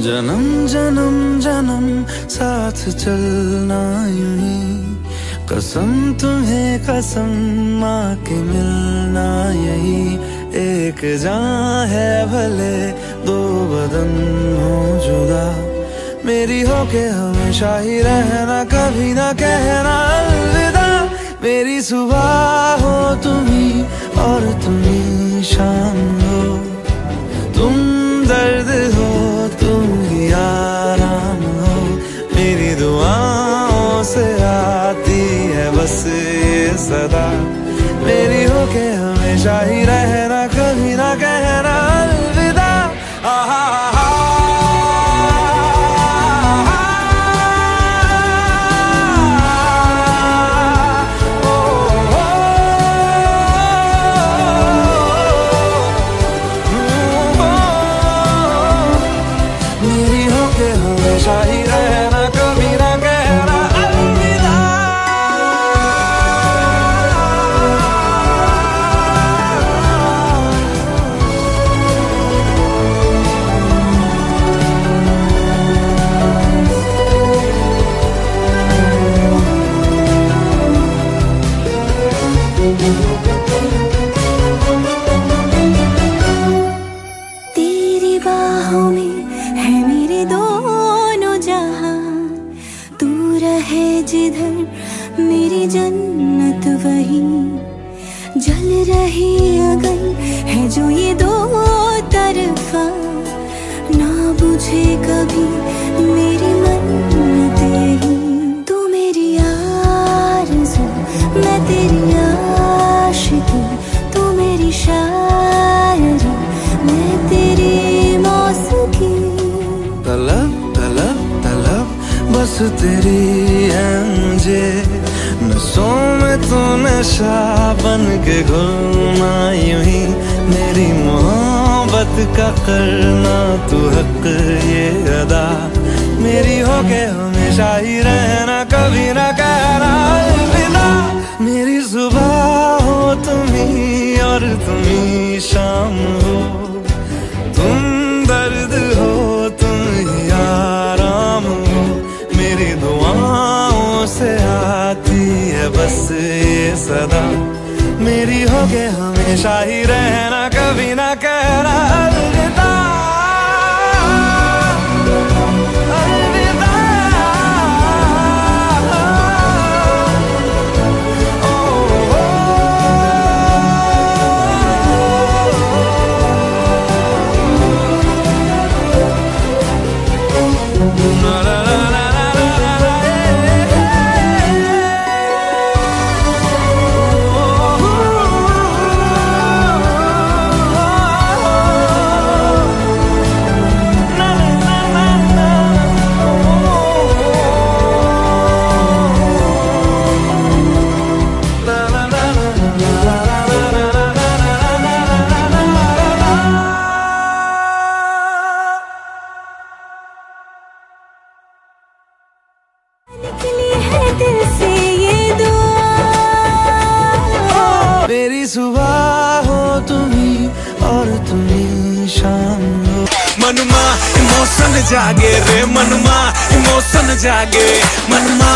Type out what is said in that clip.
जन्म जन्म जन्म साथ चलना ही। कसम तुम्हें कसम माँ के मिलना यही। एक जान है भले दो बदन हो जुदा। मेरी हो के हमेशा ही रहना, कभी ना कहना अलविदा। मेरी सुबह हो तुम्ही ही रहना कभी ना कहना। में है मेरे दोनों जहाँ। तू रहे जिधर, मेरी जन्नत वही। जल रही है जो ये दो तरफा, ना बुझे कभी मेरी मन्नत यही। तू मेरी आरज़ू, मैं तेरी बस तेरी है नसों में तो नशा बन के घुलना यूँ ही। मेरी मोहब्बत का करना तू हक ये अदा। मेरी हो के हमेशा ही रहना, कभी ना कहना अलविदा मेरी सुबह हो तुम्ही और तुम्ही शाम बस ये सदा। मेरी हो गए हमेशा ही रहना कभी ना कहना। दिल से ये दुआ। मेरी सुबह हो तुम्ही और तुम्ही शाम हो। मनमा इमोशन जागे रे मनमा इमोशन जागे। मनमा